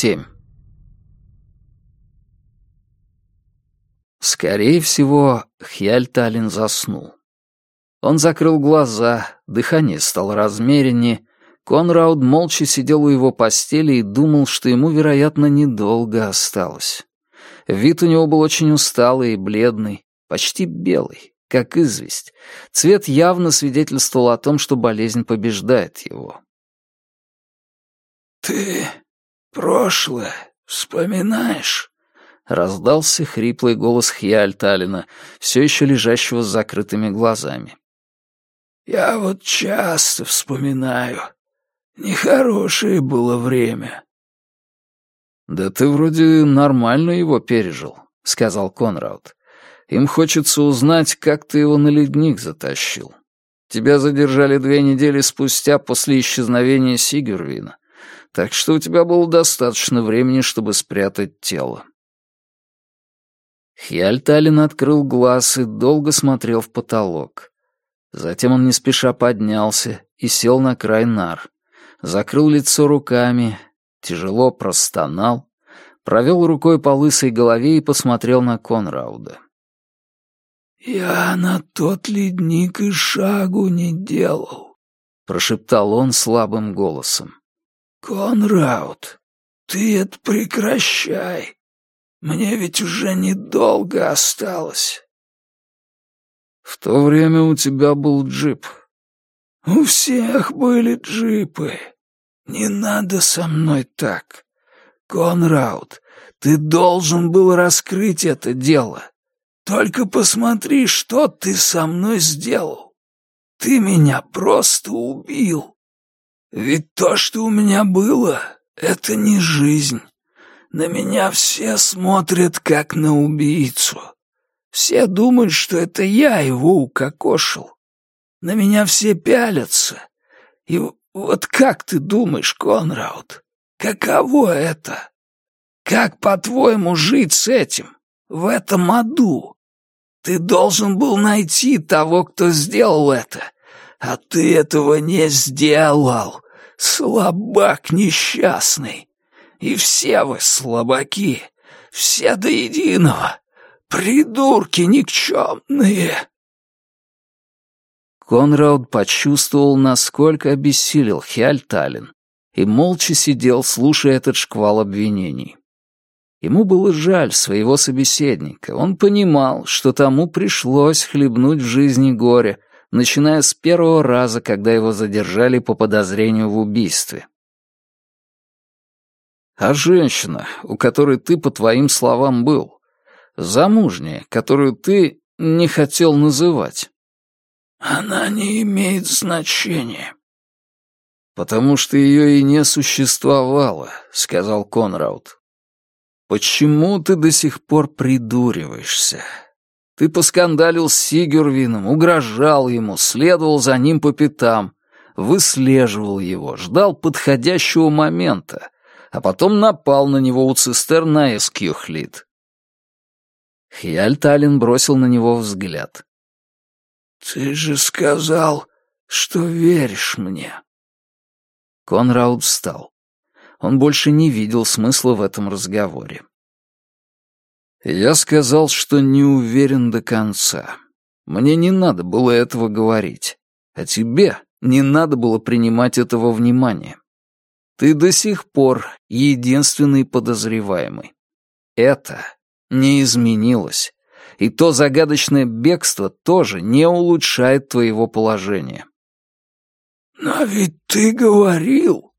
7. Скорее всего, Хьяльталин заснул. Он закрыл глаза, дыхание стало размереннее. Конрауд молча сидел у его постели и думал, что ему, вероятно, недолго осталось. Вид у него был очень усталый и бледный, почти белый, как известь. Цвет явно свидетельствовал о том, что болезнь побеждает его. «Ты прошлое вспоминаешь?» Раздался хриплый голос Хьяльталина, все еще лежащего с закрытыми глазами. «Я вот часто вспоминаю. Нехорошее было время». «Да ты вроде нормально его пережил», — сказал Конрад. «Им хочется узнать, как ты его на ледник затащил. Тебя задержали две недели спустя после исчезновения Сигюрвина так что у тебя было достаточно времени, чтобы спрятать тело. Хьяльталин открыл глаз и долго смотрел в потолок. Затем он не спеша поднялся и сел на край нар. Закрыл лицо руками, тяжело простонал, провел рукой по лысой голове и посмотрел на Конрауда. «Я на тот ледник и шагу не делал», — прошептал он слабым голосом. «Конрауд, ты это прекращай. Мне ведь уже недолго осталось». «В то время у тебя был джип». «У всех были джипы. Не надо со мной так. Конрауд, ты должен был раскрыть это дело. Только посмотри, что ты со мной сделал. Ты меня просто убил. Ведь то, что у меня было, это не жизнь. На меня все смотрят, как на убийцу. Все думают, что это я его укокошил. На меня все пялятся. И вот как ты думаешь, Конрауд, каково это? Как, по-твоему, жить с этим, в этом аду? Ты должен был найти того, кто сделал это, а ты этого не сделал. Слабак несчастный. И все вы слабаки. Все до единого. Придурки никчемные. Конрад почувствовал, насколько обессилел Хиальталин, и молча сидел, слушая этот шквал обвинений. Ему было жаль своего собеседника. Он понимал, что тому пришлось хлебнуть в жизни горе, начиная с первого раза, когда его задержали по подозрению в убийстве. А женщина, у которой ты, по твоим словам, был, замужняя, которую ты не хотел называть. Она не имеет значения. Потому что ее и не существовало, сказал Конрауд. Почему ты до сих пор придуриваешься? Ты поскандалил с Сигюрвином, угрожал ему, следовал за ним по пятам, выслеживал его, ждал подходящего момента, а потом напал на него у цистерн на Эскьюхлит. Хьяльталин бросил на него взгляд. «Ты же сказал, что веришь мне». Конрауд встал. Он больше не видел смысла в этом разговоре. Я сказал, что не уверен до конца. Мне не надо было этого говорить. А тебе не надо было принимать этого внимания. Ты до сих пор единственный подозреваемый. Это не изменилось. И то загадочное бегство тоже не улучшает твоего положения. «Но ведь ты говорил...»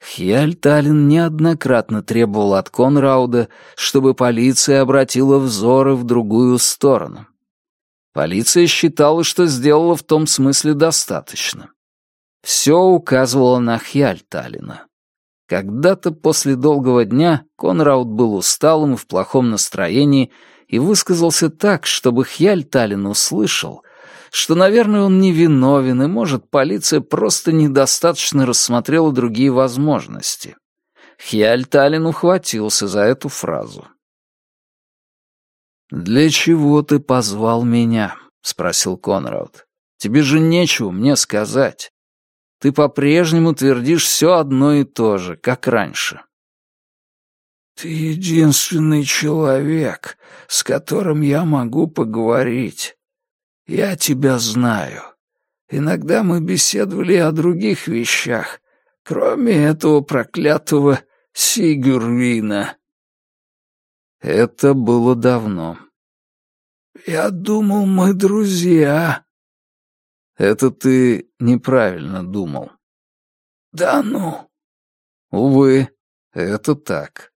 Хьяльталин неоднократно требовал от Конрауда, чтобы полиция обратила взоры в другую сторону. Полиция считала, что сделала в том смысле достаточно. Все указывало на Хьяльталина. Когда-то после долгого дня Конрауд был усталым и в плохом настроении и высказался так, чтобы Хьяльталин услышал, что, наверное, он невиновен, и, может, полиция просто недостаточно рассмотрела другие возможности. Хьяльталин ухватился за эту фразу. «Для чего ты позвал меня?» — спросил Конрад. «Тебе же нечего мне сказать. Ты по-прежнему твердишь все одно и то же, как раньше. Ты единственный человек, с которым я могу поговорить. Я тебя знаю. Иногда мы беседовали о других вещах, кроме этого проклятого Сигурвина. Это было давно. Я думал, мы друзья. Это ты неправильно думал. Да ну. Увы, это так.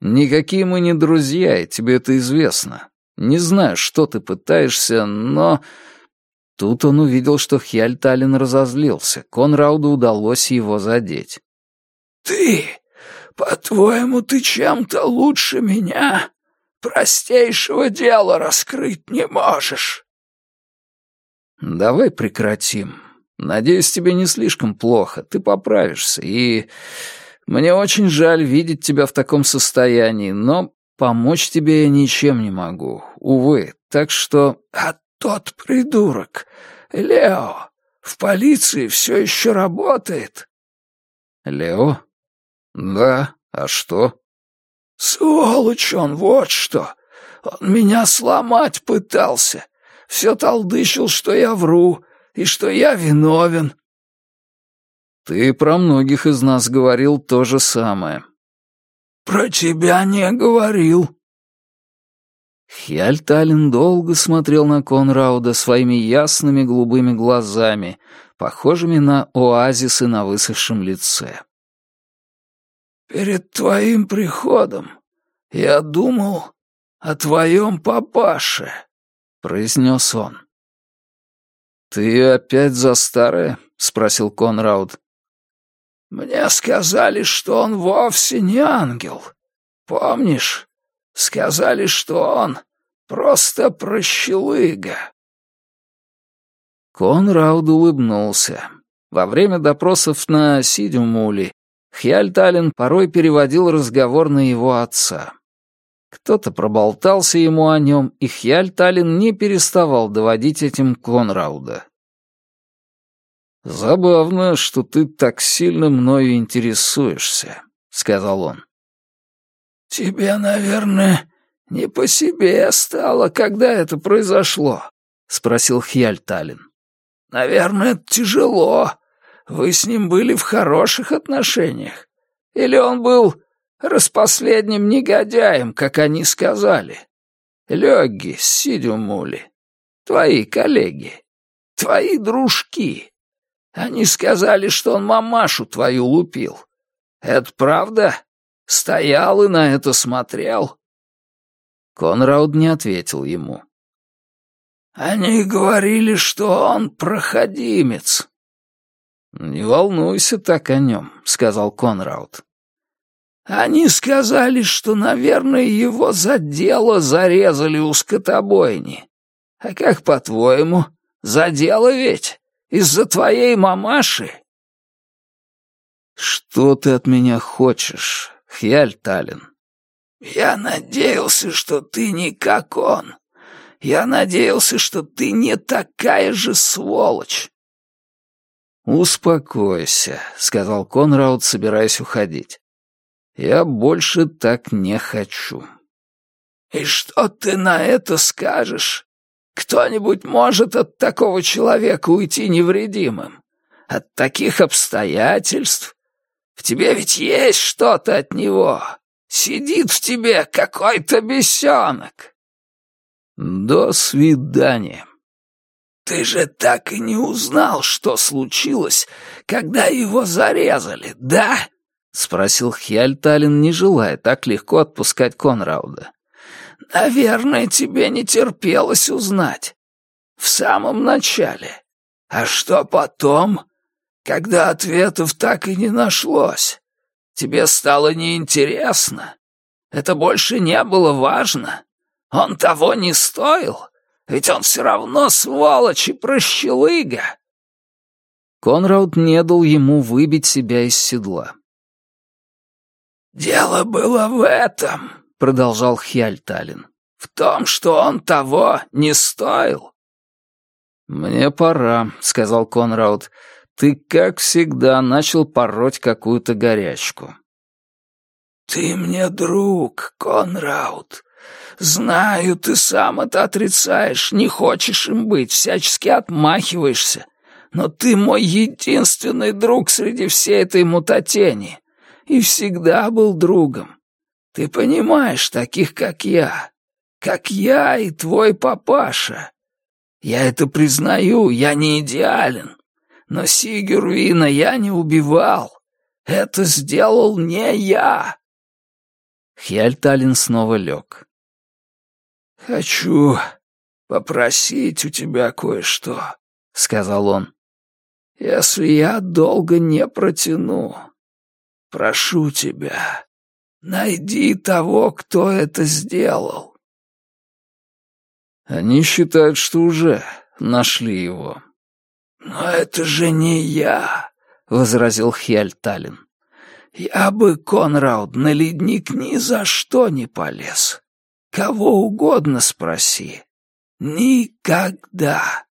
Никакие мы не друзья, и тебе это известно. Не знаю, что ты пытаешься, но...» Тут он увидел, что Хьяльталин разозлился. Конрауду удалось его задеть. «Ты? По-твоему, ты чем-то лучше меня? Простейшего дела раскрыть не можешь!» «Давай прекратим. Надеюсь, тебе не слишком плохо. Ты поправишься, и... Мне очень жаль видеть тебя в таком состоянии, но помочь тебе я ничем не могу, увы, так что...» «А тот придурок, Лео, в полиции все еще работает?» «Лео? Да, а что?» «Сволочь он, вот что! Он меня сломать пытался. Все толдычил, что я вру и что я виновен. Ты про многих из нас говорил то же самое. Про тебя не говорил. Хьяльталин долго смотрел на Конрауда своими ясными голубыми глазами, похожими на оазисы на высохшем лице. «Перед твоим приходом я думал о твоем папаше», — произнес он. «Ты опять за старое?» — спросил Конрауд. Мне сказали, что он вовсе не ангел. Помнишь? Сказали, что он просто прощелыга. Конрауд улыбнулся. Во время допросов на Сидюмуле Хьяльталин порой переводил разговор на его отца. Кто-то проболтался ему о нем, и Хьяльталин не переставал доводить этим Конрауда. «Забавно, что ты так сильно мною интересуешься», — сказал он. «Тебе, наверное, не по себе стало, когда это произошло?» — спросил Хьяльталин. «Наверное, тяжело. Вы с ним были в хороших отношениях. Или он был распоследним негодяем, как они сказали? Лёгги, Сидюмули, твои коллеги, твои дружки». Они сказали, что он мамашу твою лупил. Это правда? Стоял и на это смотрел?» Конрауд не ответил ему. «Они говорили, что он проходимец». «Не волнуйся так о нем», — сказал Конрауд. «Они сказали, что, наверное, его за дело зарезали у скотобойни. А как, по-твоему, за дело ведь?» Из-за твоей мамаши?» «Что ты от меня хочешь, Хьяль Таллин?» «Я надеялся, что ты не как он. Я надеялся, что ты не такая же сволочь». «Успокойся», — сказал Конрауд, собираясь уходить. «Я больше так не хочу». «И что ты на это скажешь?» Кто-нибудь может от такого человека уйти невредимым? От таких обстоятельств? В тебе ведь есть что-то от него. Сидит в тебе какой-то бесенок. До свидания. Ты же так и не узнал, что случилось, когда его зарезали, да? Спросил Хьяльталин, не желая так легко отпускать Конрауда. Наверное, тебе не терпелось узнать. В самом начале. А что потом, когда ответов так и не нашлось? Тебе стало неинтересно? Это больше не было важно? Он того не стоил? Ведь он все равно сволочь и прощелыга. Конрауд не дал ему выбить себя из седла. «Дело было в этом», продолжал Хьяльталин. «В том, что он того не стоил». «Мне пора», — сказал Конрауд. «Ты, как всегда, начал пороть какую-то горячку». «Ты мне друг, Конрауд. Знаю, ты сам это отрицаешь, не хочешь им быть, всячески отмахиваешься. Но ты мой единственный друг среди всей этой мутатени. И всегда был другом. Ты понимаешь, таких, как я. Как я и твой папаша. Я это признаю, я не идеален. Но Сигюрвина я не убивал. Это сделал не я. Хьяльталин снова лег. «Хочу попросить у тебя кое-что», — сказал он. «Если я долго не протяну, прошу тебя, найди того, кто это сделал». Они считают, что уже нашли его. «Но это же не я», — возразил Хьяльталин. «Я бы, Конрауд, на ледник ни за что не полез. Кого угодно спроси. Никогда.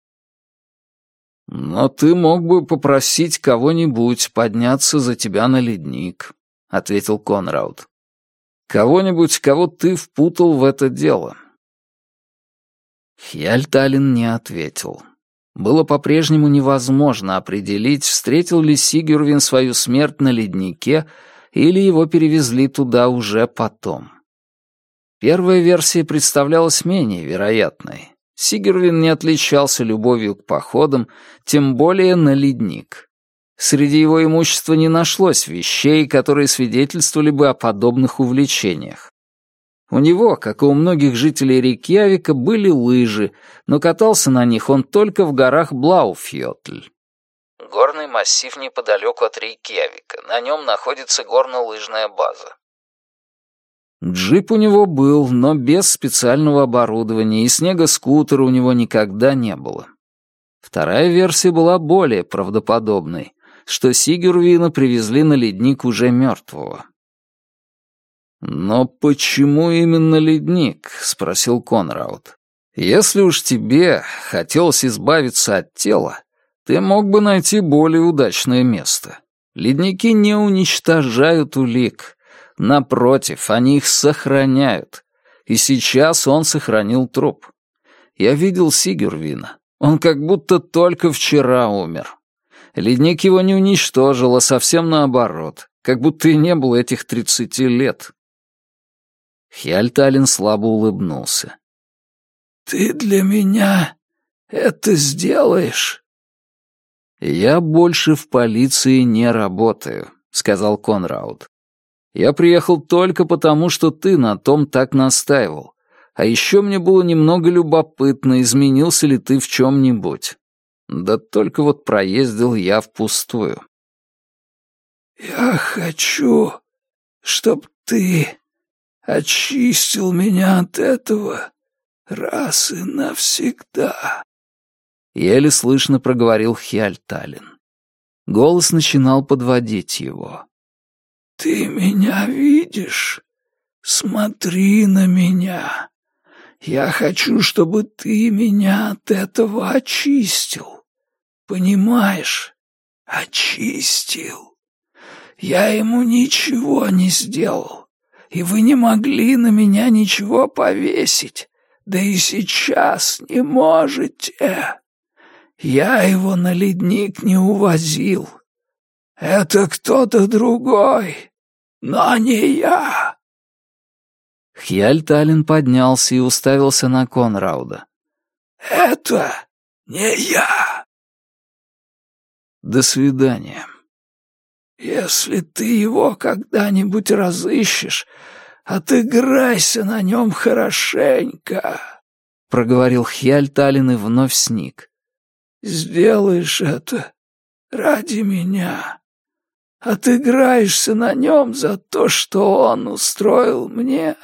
Но ты мог бы попросить кого-нибудь подняться за тебя на ледник, ответил Конрауд. Кого-нибудь, кого ты впутал в это дело. Хьяльталин не ответил. Было по-прежнему невозможно определить, встретил ли Сигюрвин свою смерть на леднике или его перевезли туда уже потом. Первая версия представлялась менее вероятной. Сигервин не отличался любовью к походам, тем более на ледник. Среди его имущества не нашлось вещей, которые свидетельствовали бы о подобных увлечениях. У него, как и у многих жителей Рейкьявика, были лыжи, но катался на них он только в горах Блауфьотль. Горный массив неподалеку от Рейкьявика. На нем находится горно-лыжная база. Джип у него был, но без специального оборудования, и снегоскутера у него никогда не было. Вторая версия была более правдоподобной, что Сигюрвина привезли на ледник уже мертвого. «Но почему именно ледник?» — спросил Конраут. «Если уж тебе хотелось избавиться от тела, ты мог бы найти более удачное место. Ледники не уничтожают улик, Напротив, они их сохраняют. И сейчас он сохранил труп. Я видел Сигюрвина. Он как будто только вчера умер. Ледник его не уничтожил, а совсем наоборот. Как будто и не было этих тридцати лет. Хьяльталин слабо улыбнулся. «Ты для меня это сделаешь?» «Я больше в полиции не работаю», — сказал Конрауд. Я приехал только потому, что ты на том так настаивал. А еще мне было немного любопытно, изменился ли ты в чем-нибудь. Да только вот проездил я впустую. «Я хочу, чтоб ты очистил меня от этого раз и навсегда», — еле слышно проговорил Хиальталин. Голос начинал подводить его. «Ты меня видишь? Смотри на меня. Я хочу, чтобы ты меня от этого очистил. Понимаешь? Очистил. Я ему ничего не сделал, и вы не могли на меня ничего повесить, да и сейчас не можете. Я его на ледник не увозил. Это кто-то другой но не я!» Хьяльталин поднялся и уставился на Конрауда. «Это не я!» «До свидания». «Если ты его когда-нибудь разыщешь, отыграйся на нем хорошенько», — проговорил Хьяльталин и вновь сник. «Сделаешь это ради меня». Отыграешься на нем за то, что он устроил мне».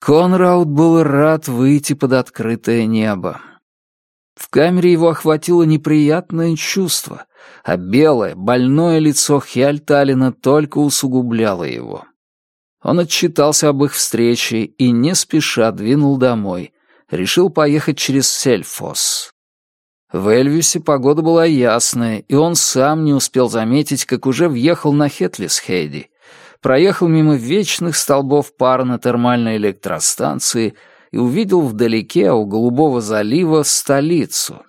Конрауд был рад выйти под открытое небо. В камере его охватило неприятное чувство, а белое, больное лицо Хьяльталина только усугубляло его. Он отчитался об их встрече и не спеша двинул домой, решил поехать через Сельфос. В Эльвисе погода была ясная, и он сам не успел заметить, как уже въехал на Хетлисхейди, проехал мимо вечных столбов пара на термальной электростанции и увидел вдалеке у Голубого залива столицу.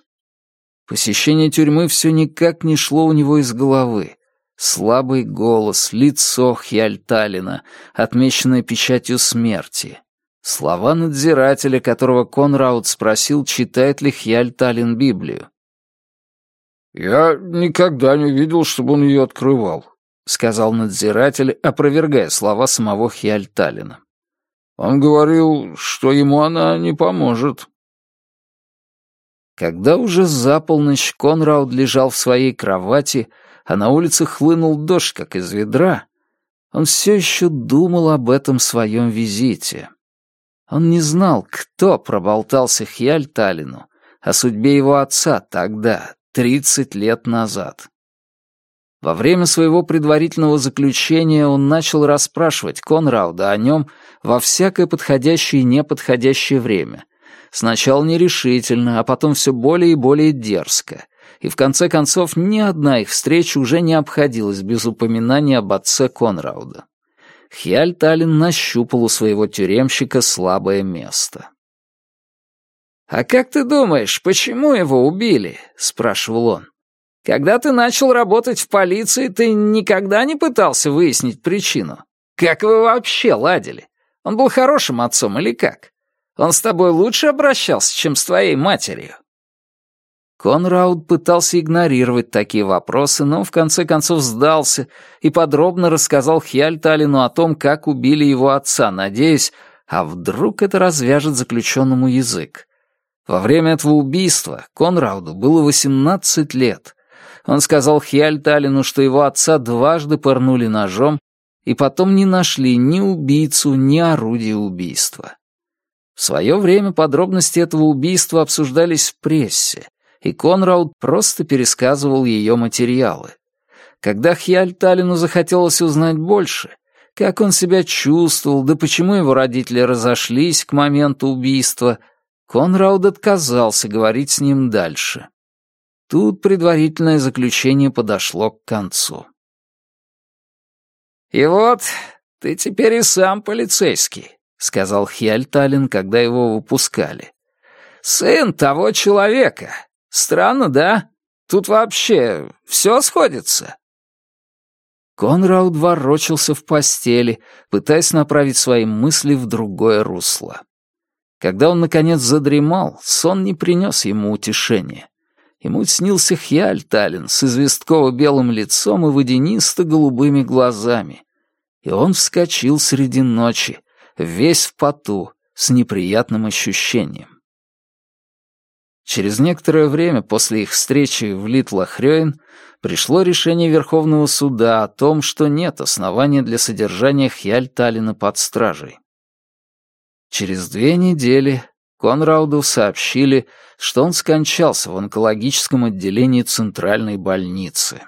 Посещение тюрьмы все никак не шло у него из головы. Слабый голос, лицо Хьяльталина, отмеченное печатью смерти. Слова надзирателя, которого Конрауд спросил, читает ли Хьяльталин Библию. «Я никогда не видел, чтобы он ее открывал», — сказал надзиратель, опровергая слова самого Хьяльталина. «Он говорил, что ему она не поможет». Когда уже за полночь Конрауд лежал в своей кровати, — а на улице хлынул дождь, как из ведра, он все еще думал об этом своем визите. Он не знал, кто проболтался Хьяль Талину о судьбе его отца тогда, тридцать лет назад. Во время своего предварительного заключения он начал расспрашивать Конрауда о нем во всякое подходящее и неподходящее время. Сначала нерешительно, а потом все более и более дерзко — и в конце концов ни одна их встреча уже не обходилась без упоминания об отце Конрауда. Хьяльталин нащупал у своего тюремщика слабое место. «А как ты думаешь, почему его убили?» — спрашивал он. «Когда ты начал работать в полиции, ты никогда не пытался выяснить причину? Как вы вообще ладили? Он был хорошим отцом или как? Он с тобой лучше обращался, чем с твоей матерью?» Конрауд пытался игнорировать такие вопросы, но в конце концов сдался и подробно рассказал Хьяльталину о том, как убили его отца, надеясь, а вдруг это развяжет заключенному язык. Во время этого убийства Конрауду было 18 лет. Он сказал Хьяльталину, что его отца дважды пырнули ножом, и потом не нашли ни убийцу, ни орудие убийства. В свое время подробности этого убийства обсуждались в прессе, и Конрауд просто пересказывал ее материалы. Когда Хьяльталину захотелось узнать больше, как он себя чувствовал, да почему его родители разошлись к моменту убийства, Конрауд отказался говорить с ним дальше. Тут предварительное заключение подошло к концу. «И вот, ты теперь и сам полицейский», — сказал Хьяльталин, когда его выпускали. «Сын того человека, Странно, да? Тут вообще все сходится?» Конрауд ворочался в постели, пытаясь направить свои мысли в другое русло. Когда он, наконец, задремал, сон не принес ему утешения. Ему снился Хьяль Таллин с известково-белым лицом и водянисто-голубыми глазами. И он вскочил среди ночи, весь в поту, с неприятным ощущением. Через некоторое время после их встречи в Литлахрёен пришло решение Верховного суда о том, что нет основания для содержания Хьяльталина под стражей. Через две недели Конрауду сообщили, что он скончался в онкологическом отделении Центральной больницы.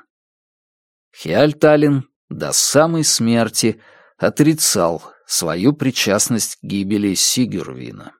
Хьяльталин до самой смерти отрицал свою причастность к гибели Сигюрвина.